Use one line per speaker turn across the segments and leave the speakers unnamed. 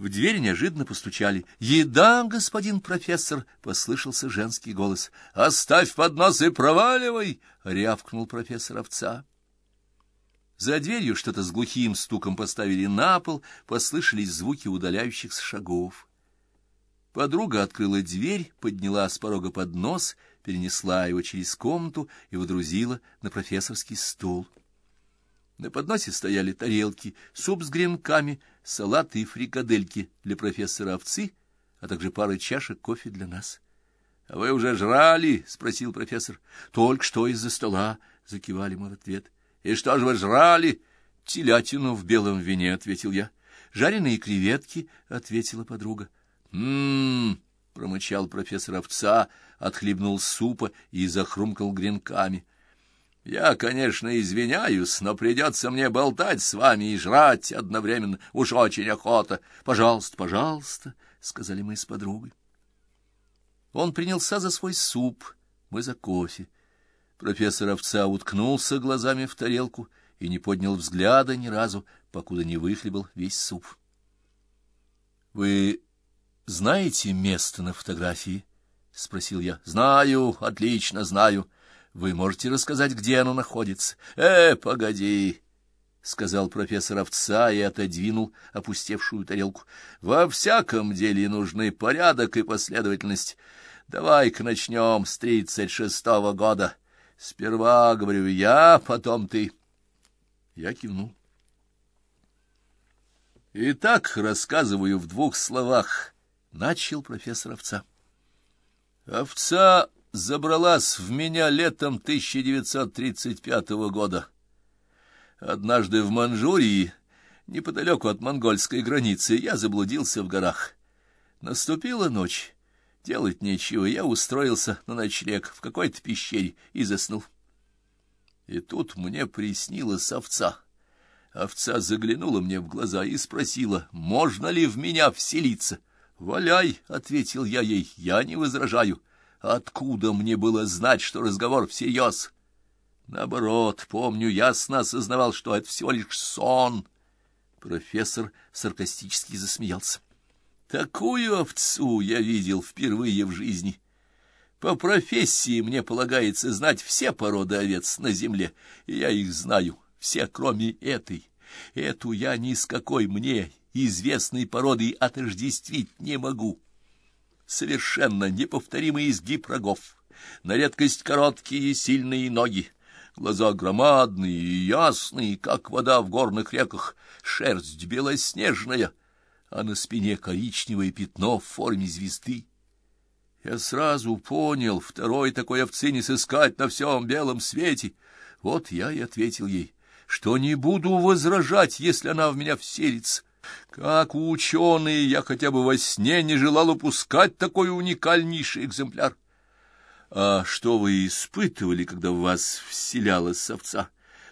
В дверь неожиданно постучали. «Еда, господин профессор!» — послышался женский голос. «Оставь поднос и проваливай!» — рявкнул профессор овца. За дверью что-то с глухим стуком поставили на пол, послышались звуки удаляющихся шагов. Подруга открыла дверь, подняла с порога поднос, перенесла его через комнату и водрузила на профессорский стол. На подносе стояли тарелки, суп с гренками, салаты и фрикадельки для профессора овцы, а также пара чашек кофе для нас. — А вы уже жрали? — спросил профессор. — Только что из-за стола, — закивали мы в ответ. — И что же вы жрали? — Телятину в белом вине, — ответил я. — Жареные креветки, — ответила подруга. — М-м-м, промычал профессор овца, отхлебнул супа и захрумкал гренками. Я, конечно, извиняюсь, но придется мне болтать с вами и жрать одновременно. Уж очень охота. Пожалуйста, пожалуйста, — сказали мы с подругой. Он принялся за свой суп, мы за кофе. Профессор овца уткнулся глазами в тарелку и не поднял взгляда ни разу, покуда не выхлебал весь суп. — Вы знаете место на фотографии? — спросил я. — Знаю, отлично знаю. — вы можете рассказать, где оно находится? Э, погоди, — сказал профессор овца и отодвинул опустевшую тарелку. Во всяком деле нужны порядок и последовательность. Давай-ка начнем с тридцать шестого года. Сперва говорю я, потом ты. Я кивнул. Итак, рассказываю в двух словах, — начал профессор овца. Овца забралась в меня летом 1935 года. Однажды в Манчжурии, неподалеку от монгольской границы, я заблудился в горах. Наступила ночь. Делать нечего, я устроился на ночлег в какой-то пещере и заснул. И тут мне приснилась овца. Овца заглянула мне в глаза и спросила, можно ли в меня вселиться. «Валяй», — ответил я ей, — «я не возражаю». Откуда мне было знать, что разговор всерьез? Наоборот, помню, ясно осознавал, что это всего лишь сон. Профессор саркастически засмеялся. Такую овцу я видел впервые в жизни. По профессии мне полагается знать все породы овец на земле, я их знаю, все, кроме этой. Эту я ни с какой мне известной породой отождествить не могу совершенно неповторимый изгиб рогов, на редкость короткие и сильные ноги, глаза громадные и ясные, как вода в горных реках, шерсть белоснежная, а на спине коричневое пятно в форме звезды. Я сразу понял, второй такой овцы не сыскать на всем белом свете. Вот я и ответил ей, что не буду возражать, если она в меня вселится. Как ученый, я хотя бы во сне не желал упускать такой уникальнейший экземпляр. А что вы испытывали, когда в вас вселялась овца?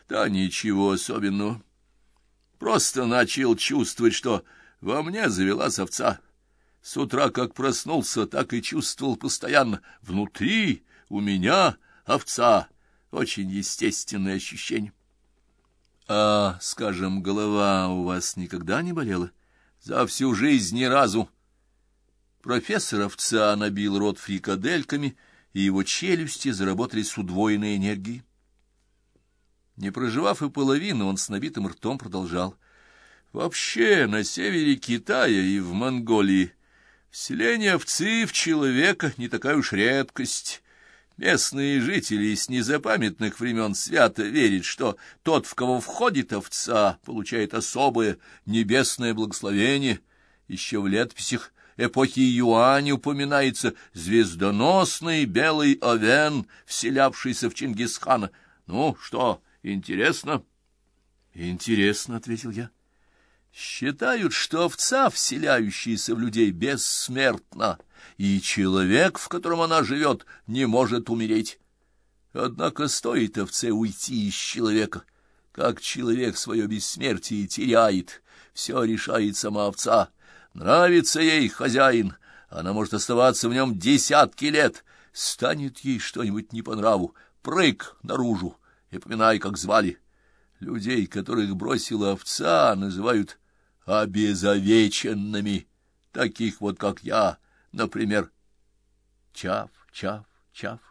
Да ничего особенного. Просто начал чувствовать, что во мне завелась овца. С утра как проснулся, так и чувствовал постоянно. Внутри у меня овца. Очень естественное ощущение. А, скажем, голова у вас никогда не болела? За всю жизнь ни разу. Профессор овца набил рот фрикадельками, и его челюсти заработали с удвоенной энергией. Не проживав и половину, он с набитым ртом продолжал. Вообще, на севере Китая и в Монголии вселение овцы в человека не такая уж редкость. Местные жители с незапамятных времен свято верят, что тот, в кого входит овца, получает особое небесное благословение. Еще в летописях эпохи Юань упоминается звездоносный белый овен, вселявшийся в Чингисхана. Ну, что, интересно? — Интересно, — ответил я. — Считают, что овца, вселяющаяся в людей, бессмертна и человек, в котором она живет, не может умереть. Однако стоит овце уйти из человека, как человек свое бессмертие теряет, все решает сама овца. Нравится ей хозяин, она может оставаться в нем десятки лет, станет ей что-нибудь не по нраву, прыг наружу и поминай, как звали. Людей, которых бросила овца, называют обезовеченными, таких вот, как я, например. Чав, чав, чав.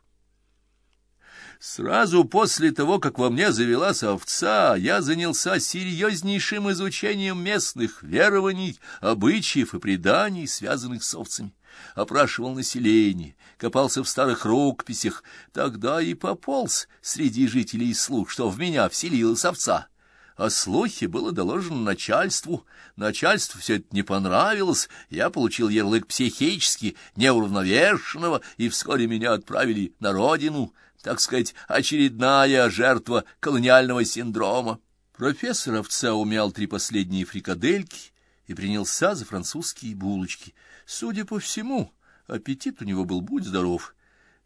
Сразу после того, как во мне завелась овца, я занялся серьезнейшим изучением местных верований, обычаев и преданий, связанных с овцами. Опрашивал население, копался в старых рукописях, тогда и пополз среди жителей слух, что в меня вселилась овца. О слухе было доложено начальству. Начальству все это не понравилось. Я получил ярлык психически неуравновешенного, и вскоре меня отправили на родину, так сказать, очередная жертва колониального синдрома. Профессор овца умял три последние фрикадельки и принялся за французские булочки. Судя по всему, аппетит у него был будь здоров.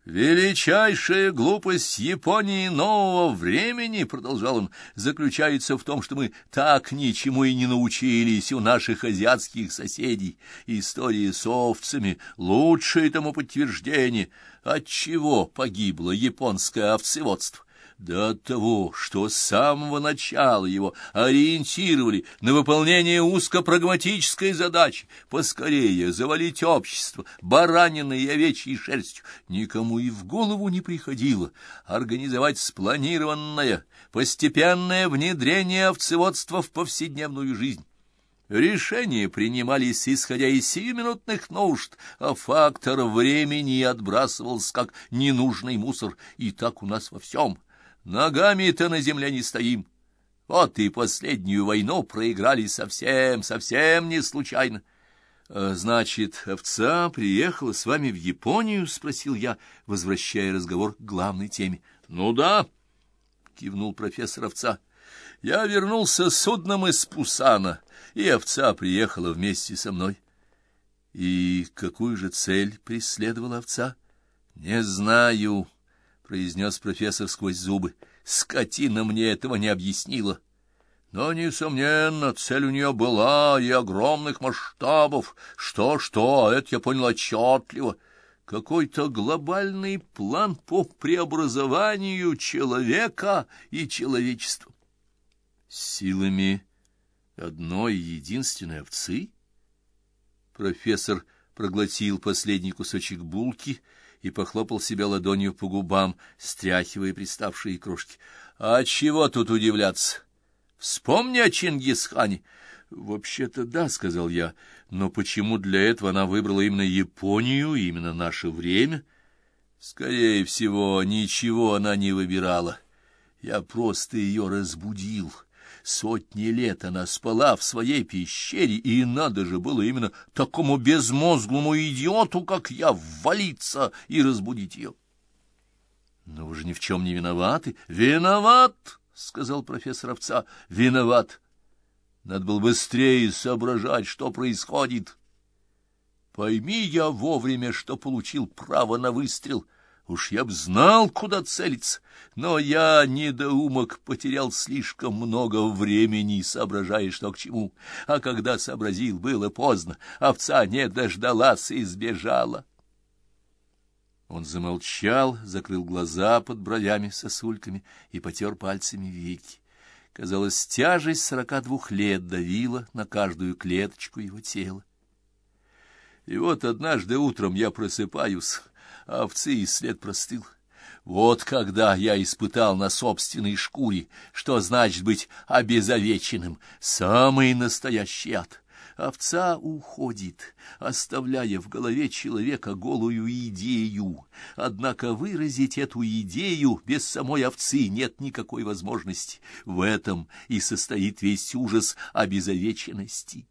«Величайшая глупость Японии нового времени, — продолжал он, — заключается в том, что мы так ничему и не научились у наших азиатских соседей. История с овцами — лучшее тому подтверждение, отчего погибло японское овцеводство да от того, что с самого начала его ориентировали на выполнение узкопрагматической задачи поскорее завалить общество бараниной и овечьей шерстью, никому и в голову не приходило организовать спланированное, постепенное внедрение овцеводства в повседневную жизнь. Решения принимались, исходя из сиюминутных нужд, а фактор времени отбрасывался как ненужный мусор, и так у нас во всем — Ногами-то на земле не стоим. Вот и последнюю войну проиграли совсем, совсем не случайно. «А, — Значит, овца приехала с вами в Японию? — спросил я, возвращая разговор к главной теме. — Ну да, — кивнул профессор овца. — Я вернулся с судном из Пусана, и овца приехала вместе со мной. — И какую же цель преследовала овца? — Не знаю, — произнес профессор сквозь зубы. Скотина мне этого не объяснила. Но, несомненно, цель у нее была и огромных масштабов. Что-что, а это я понял отчетливо. Какой-то глобальный план по преобразованию человека и человечества. Силами одной единственной овцы? Профессор проглотил последний кусочек булки и похлопал себя ладонью по губам, стряхивая приставшие крошки. — А чего тут удивляться? Вспомни о Чингисхане. — Вообще-то да, — сказал я, — но почему для этого она выбрала именно Японию, именно наше время? Скорее всего, ничего она не выбирала. Я просто ее разбудил. — Сотни лет она спала в своей пещере, и надо же было именно такому безмозглому идиоту, как я, ввалиться и разбудить ее. — Но вы же ни в чем не виноваты. — Виноват, — сказал профессор овца, — виноват. Надо было быстрее соображать, что происходит. Пойми я вовремя, что получил право на выстрел — Уж я б знал, куда целиться, но я, недоумок, потерял слишком много времени, соображая, что к чему. А когда сообразил, было поздно, овца не дождалась и сбежала. Он замолчал, закрыл глаза под бровями сосульками и потер пальцами веки. Казалось, тяжесть сорока двух лет давила на каждую клеточку его тела. И вот однажды утром я просыпаюсь овцы и след простыл. Вот когда я испытал на собственной шкуре, что значит быть обезовеченным, самый настоящий ад. Овца уходит, оставляя в голове человека голую идею. Однако выразить эту идею без самой овцы нет никакой возможности. В этом и состоит весь ужас обезовеченности.